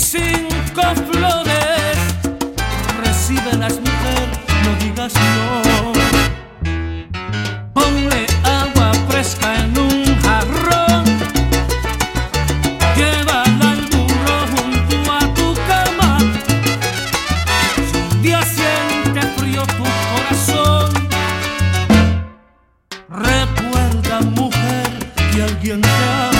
cinco flores recibe las mujer, no digas no. Ponle agua fresca en un jarrón, llévala al burro junto a tu cama. Si un día siente frío tu corazón, recuerda mujer que alguien te ama.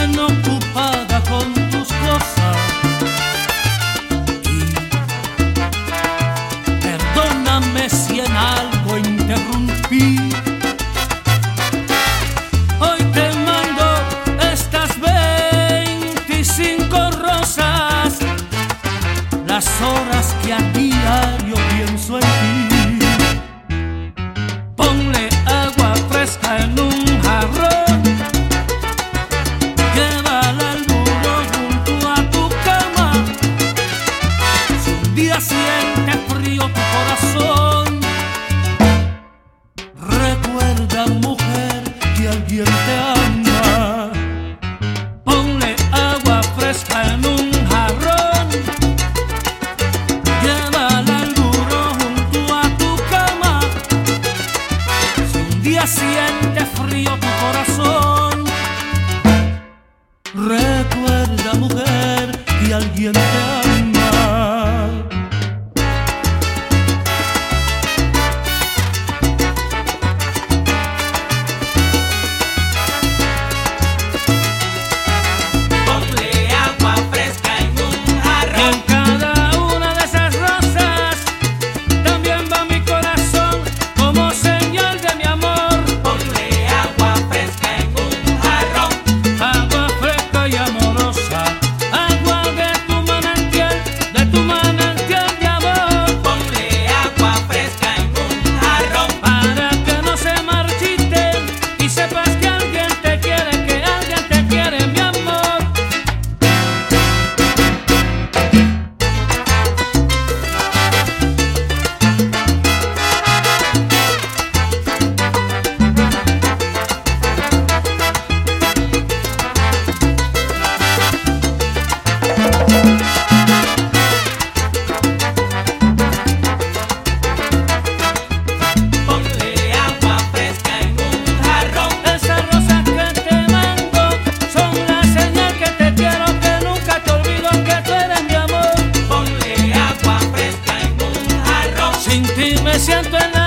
bien ocupada con tus cosas. Y perdóname si en algo interrumpí. Hoy te mando estas 25 rosas, las horas que a diario pienso en ti. Ponle agua fresca en un siento en